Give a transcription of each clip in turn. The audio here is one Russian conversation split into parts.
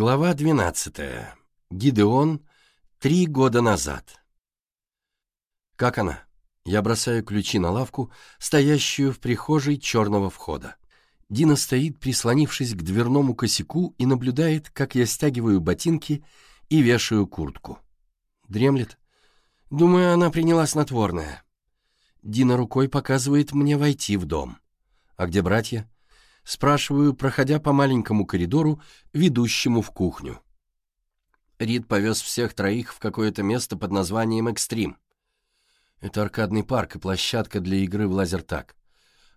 Глава 12. Гидеон. Три года назад. Как она? Я бросаю ключи на лавку, стоящую в прихожей черного входа. Дина стоит, прислонившись к дверному косяку и наблюдает, как я стягиваю ботинки и вешаю куртку. Дремлет. Думаю, она приняла снотворное. Дина рукой показывает мне войти в дом. А где братья? Спрашиваю, проходя по маленькому коридору, ведущему в кухню. Рид повез всех троих в какое-то место под названием «Экстрим». Это аркадный парк и площадка для игры в лазертаг.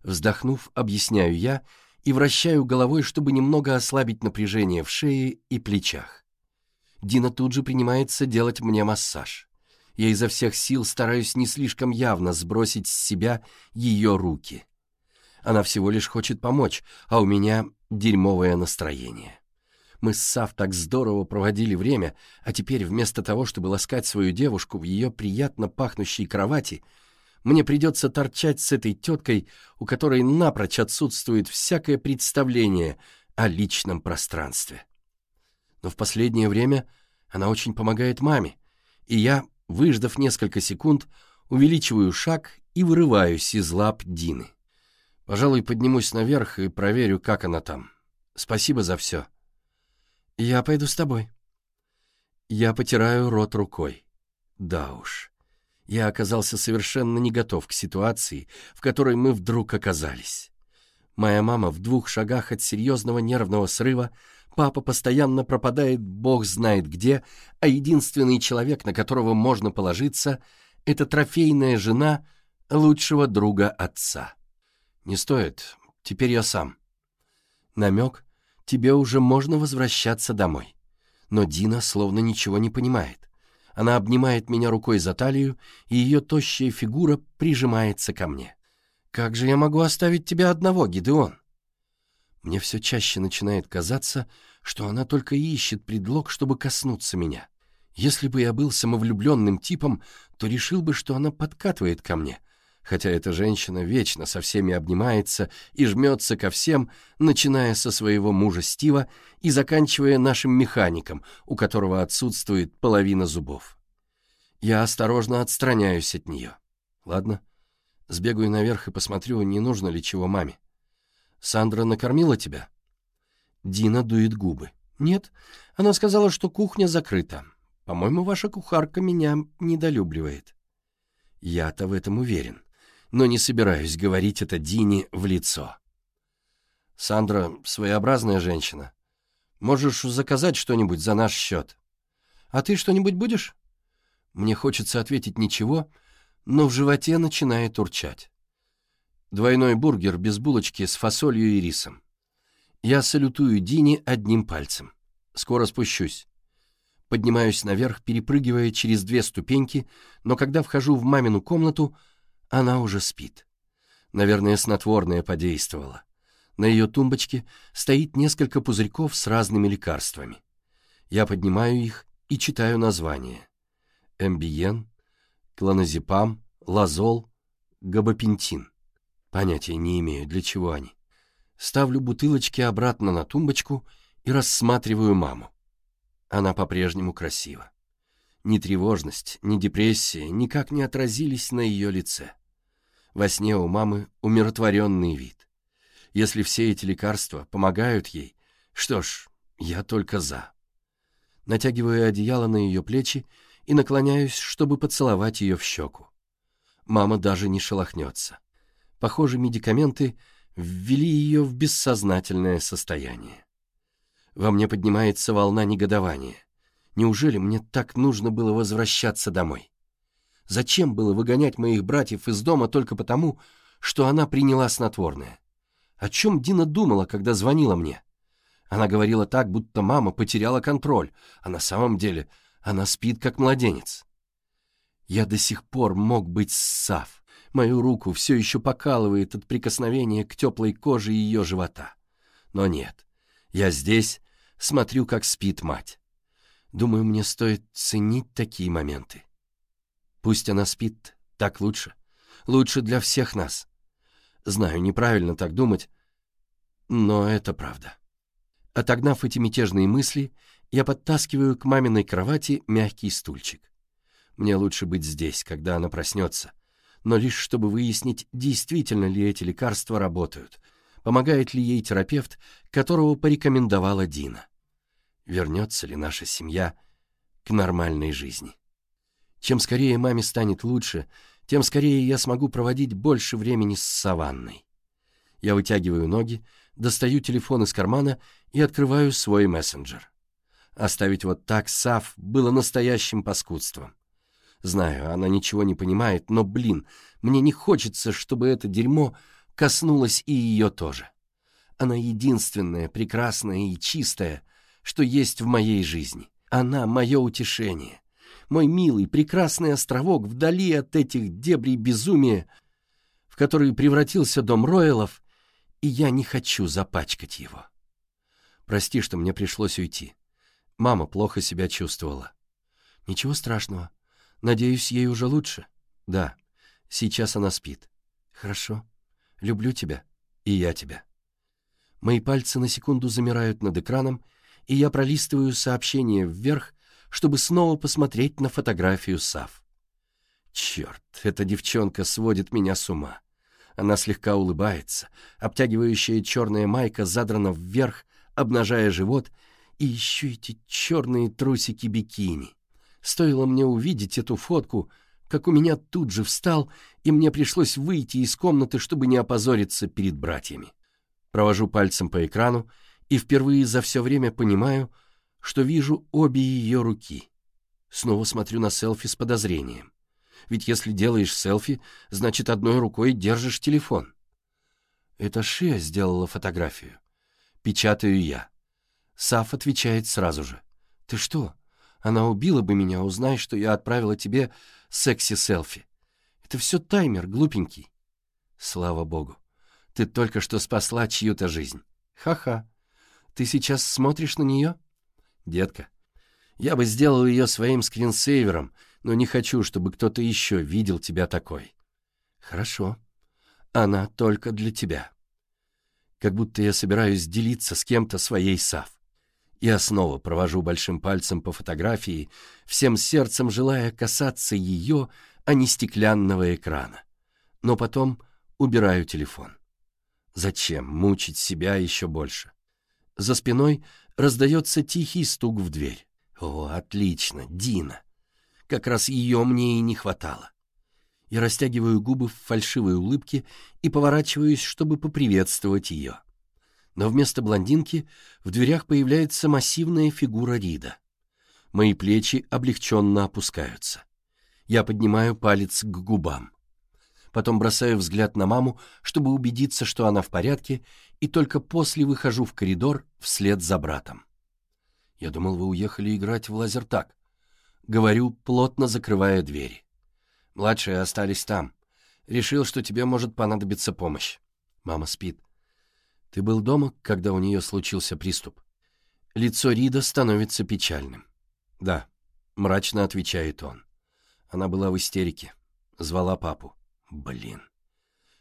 Вздохнув, объясняю я и вращаю головой, чтобы немного ослабить напряжение в шее и плечах. Дина тут же принимается делать мне массаж. Я изо всех сил стараюсь не слишком явно сбросить с себя ее руки. Она всего лишь хочет помочь, а у меня дерьмовое настроение. Мы с Сав так здорово проводили время, а теперь вместо того, чтобы ласкать свою девушку в ее приятно пахнущей кровати, мне придется торчать с этой теткой, у которой напрочь отсутствует всякое представление о личном пространстве. Но в последнее время она очень помогает маме, и я, выждав несколько секунд, увеличиваю шаг и вырываюсь из лап Дины. Пожалуй, поднимусь наверх и проверю, как она там. Спасибо за все. Я пойду с тобой. Я потираю рот рукой. Да уж. Я оказался совершенно не готов к ситуации, в которой мы вдруг оказались. Моя мама в двух шагах от серьезного нервного срыва, папа постоянно пропадает бог знает где, а единственный человек, на которого можно положиться, это трофейная жена лучшего друга отца. «Не стоит. Теперь я сам». Намек «Тебе уже можно возвращаться домой». Но Дина словно ничего не понимает. Она обнимает меня рукой за талию, и ее тощая фигура прижимается ко мне. «Как же я могу оставить тебя одного, Гидеон?» Мне все чаще начинает казаться, что она только ищет предлог, чтобы коснуться меня. Если бы я был самовлюбленным типом, то решил бы, что она подкатывает ко мне — хотя эта женщина вечно со всеми обнимается и жмется ко всем, начиная со своего мужа Стива и заканчивая нашим механиком, у которого отсутствует половина зубов. Я осторожно отстраняюсь от нее. Ладно, сбегаю наверх и посмотрю, не нужно ли чего маме. Сандра накормила тебя? Дина дует губы. Нет, она сказала, что кухня закрыта. По-моему, ваша кухарка меня недолюбливает. Я-то в этом уверен но не собираюсь говорить это Дине в лицо. Сандра своеобразная женщина. Можешь заказать что-нибудь за наш счет. А ты что-нибудь будешь? Мне хочется ответить ничего, но в животе начинает урчать. Двойной бургер без булочки с фасолью и рисом. Я салютую Дине одним пальцем. Скоро спущусь. Поднимаюсь наверх, перепрыгивая через две ступеньки, но когда вхожу в мамину комнату — она уже спит. Наверное, снотворное подействовало. На ее тумбочке стоит несколько пузырьков с разными лекарствами. Я поднимаю их и читаю названия. Эмбиен, клоназепам, лазол, габапентин. Понятия не имею, для чего они. Ставлю бутылочки обратно на тумбочку и рассматриваю маму. Она по-прежнему красива. Ни тревожность, ни депрессия никак не отразились на ее лице. Во сне у мамы умиротворенный вид. Если все эти лекарства помогают ей, что ж, я только за. Натягиваю одеяло на ее плечи и наклоняюсь, чтобы поцеловать ее в щеку. Мама даже не шелохнется. Похоже, медикаменты ввели ее в бессознательное состояние. Во мне поднимается волна негодования. Неужели мне так нужно было возвращаться домой? Зачем было выгонять моих братьев из дома только потому, что она приняла снотворное? О чем Дина думала, когда звонила мне? Она говорила так, будто мама потеряла контроль, а на самом деле она спит, как младенец. Я до сих пор мог быть сав, Мою руку все еще покалывает от прикосновения к теплой коже ее живота. Но нет, я здесь, смотрю, как спит мать. Думаю, мне стоит ценить такие моменты. Пусть она спит, так лучше. Лучше для всех нас. Знаю, неправильно так думать, но это правда. Отогнав эти мятежные мысли, я подтаскиваю к маминой кровати мягкий стульчик. Мне лучше быть здесь, когда она проснется, но лишь чтобы выяснить, действительно ли эти лекарства работают, помогает ли ей терапевт, которого порекомендовала Дина. Вернется ли наша семья к нормальной жизни? Чем скорее маме станет лучше, тем скорее я смогу проводить больше времени с саванной. Я вытягиваю ноги, достаю телефон из кармана и открываю свой мессенджер. Оставить вот так Сав было настоящим паскудством. Знаю, она ничего не понимает, но, блин, мне не хочется, чтобы это дерьмо коснулось и ее тоже. Она единственная, прекрасная и чистая, что есть в моей жизни. Она — мое утешение — мой милый, прекрасный островок вдали от этих дебрей безумия, в который превратился дом Роэлов, и я не хочу запачкать его. Прости, что мне пришлось уйти. Мама плохо себя чувствовала. Ничего страшного. Надеюсь, ей уже лучше. Да, сейчас она спит. Хорошо. Люблю тебя. И я тебя. Мои пальцы на секунду замирают над экраном, и я пролистываю сообщение вверх, чтобы снова посмотреть на фотографию Сав. Черт, эта девчонка сводит меня с ума. Она слегка улыбается, обтягивающая черная майка задрана вверх, обнажая живот, и еще эти черные трусики бикини. Стоило мне увидеть эту фотку, как у меня тут же встал, и мне пришлось выйти из комнаты, чтобы не опозориться перед братьями. Провожу пальцем по экрану и впервые за все время понимаю, что вижу обе ее руки. Снова смотрю на селфи с подозрением. Ведь если делаешь селфи, значит, одной рукой держишь телефон. Это Шия сделала фотографию. Печатаю я. Саф отвечает сразу же. «Ты что? Она убила бы меня, узнай, что я отправила тебе секси-селфи. Это все таймер, глупенький». Слава богу. Ты только что спасла чью-то жизнь. Ха-ха. Ты сейчас смотришь на нее? детка. Я бы сделал ее своим скринсейвером, но не хочу, чтобы кто-то еще видел тебя такой. Хорошо. Она только для тебя. Как будто я собираюсь делиться с кем-то своей Сав. Я снова провожу большим пальцем по фотографии, всем сердцем желая касаться ее, а не стеклянного экрана. Но потом убираю телефон. Зачем мучить себя еще больше? За спиной раздается тихий стук в дверь. О, отлично, Дина. Как раз ее мне и не хватало. Я растягиваю губы в фальшивой улыбке и поворачиваюсь, чтобы поприветствовать ее. Но вместо блондинки в дверях появляется массивная фигура Рида. Мои плечи облегченно опускаются. Я поднимаю палец к губам потом бросаю взгляд на маму, чтобы убедиться, что она в порядке, и только после выхожу в коридор вслед за братом. «Я думал, вы уехали играть в лазертаг», — говорю, плотно закрывая двери. «Младшие остались там. Решил, что тебе может понадобиться помощь». Мама спит. «Ты был дома, когда у нее случился приступ?» Лицо Рида становится печальным. «Да», — мрачно отвечает он. Она была в истерике. Звала папу. Блин.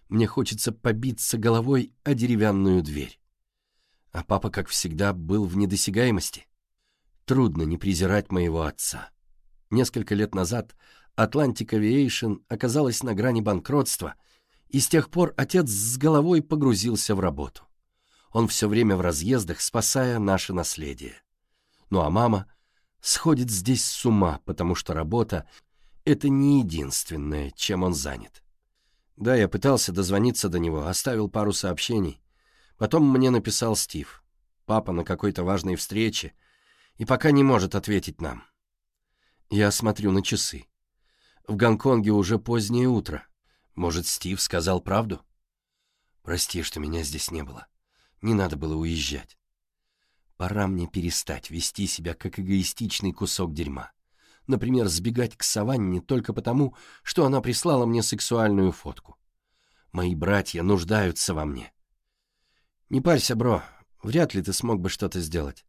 Мне хочется побиться головой о деревянную дверь. А папа, как всегда, был в недосягаемости. Трудно не презирать моего отца. Несколько лет назад Atlantic Aviation оказалась на грани банкротства, и с тех пор отец с головой погрузился в работу. Он все время в разъездах, спасая наше наследие. Ну а мама сходит здесь с ума, потому что работа — это не единственное, чем он занят. Да, я пытался дозвониться до него, оставил пару сообщений. Потом мне написал Стив. Папа на какой-то важной встрече и пока не может ответить нам. Я смотрю на часы. В Гонконге уже позднее утро. Может, Стив сказал правду? Прости, что меня здесь не было. Не надо было уезжать. Пора мне перестать вести себя как эгоистичный кусок дерьма. Например, сбегать к Саванне только потому, что она прислала мне сексуальную фотку. Мои братья нуждаются во мне. Не парься, бро, вряд ли ты смог бы что-то сделать.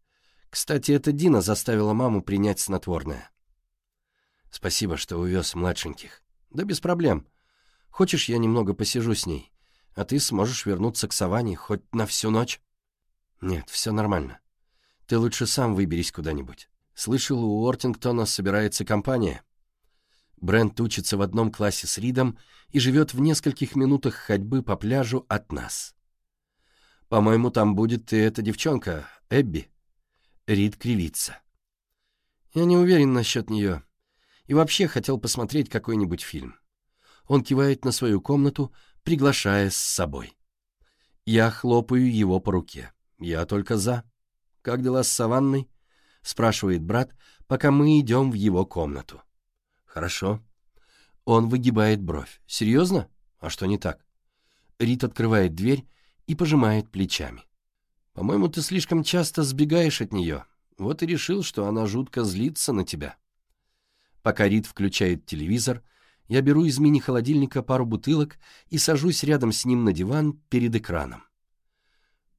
Кстати, это Дина заставила маму принять снотворное. Спасибо, что увез младшеньких. Да без проблем. Хочешь, я немного посижу с ней, а ты сможешь вернуться к Саванне хоть на всю ночь? Нет, все нормально. Ты лучше сам выберись куда-нибудь. Слышал, у Уортингтона собирается компания. Брент учится в одном классе с Ридом и живет в нескольких минутах ходьбы по пляжу от нас. По-моему, там будет и эта девчонка, Эбби. Рид кривится. Я не уверен насчет нее. И вообще хотел посмотреть какой-нибудь фильм. Он кивает на свою комнату, приглашая с собой. Я хлопаю его по руке. Я только за. Как дела с Саванной? — спрашивает брат, пока мы идем в его комнату. «Хорошо». Он выгибает бровь. «Серьезно? А что не так?» Рит открывает дверь и пожимает плечами. «По-моему, ты слишком часто сбегаешь от нее. Вот и решил, что она жутко злится на тебя». Пока Рит включает телевизор, я беру из мини-холодильника пару бутылок и сажусь рядом с ним на диван перед экраном.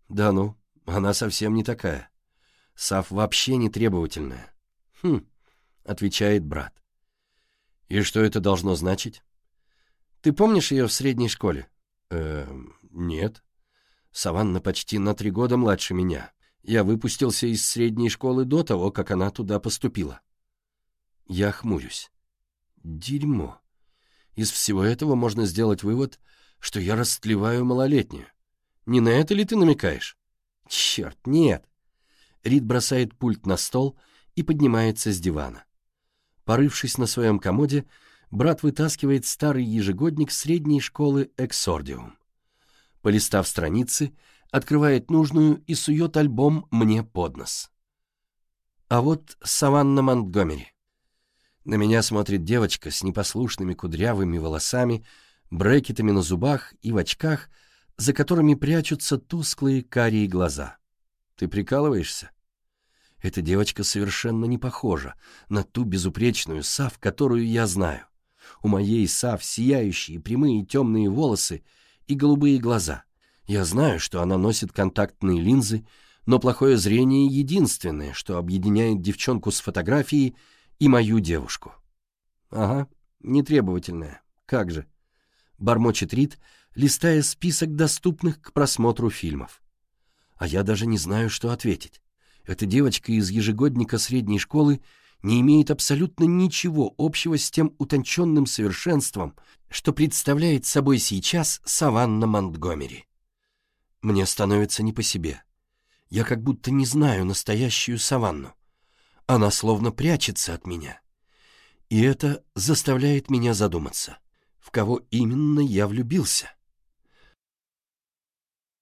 «Да ну, она совсем не такая. Сав вообще не требовательная. Хм, отвечает брат. И что это должно значить? Ты помнишь ее в средней школе? Э, нет. Саванна почти на три года младше меня. Я выпустился из средней школы до того, как она туда поступила. Я хмурюсь. Дерьмо. Из всего этого можно сделать вывод, что я растлеваю малолетнюю. Не на это ли ты намекаешь? Черт, нет. Рид бросает пульт на стол и поднимается с дивана. Порывшись на своем комоде, брат вытаскивает старый ежегодник средней школы «Эксордиум». Полистав страницы, открывает нужную и сует альбом мне под нос. А вот Саванна Монтгомери. На меня смотрит девочка с непослушными кудрявыми волосами, брекетами на зубах и в очках, за которыми прячутся тусклые карие глаза. Ты прикалываешься? Эта девочка совершенно не похожа на ту безупречную Сав, которую я знаю. У моей Сав сияющие прямые темные волосы и голубые глаза. Я знаю, что она носит контактные линзы, но плохое зрение — единственное, что объединяет девчонку с фотографией и мою девушку. Ага, нетребовательная, как же. Бормочет Рид, листая список доступных к просмотру фильмов а я даже не знаю, что ответить. Эта девочка из ежегодника средней школы не имеет абсолютно ничего общего с тем утонченным совершенством, что представляет собой сейчас саванна Монтгомери. Мне становится не по себе. Я как будто не знаю настоящую саванну. Она словно прячется от меня. И это заставляет меня задуматься, в кого именно я влюбился.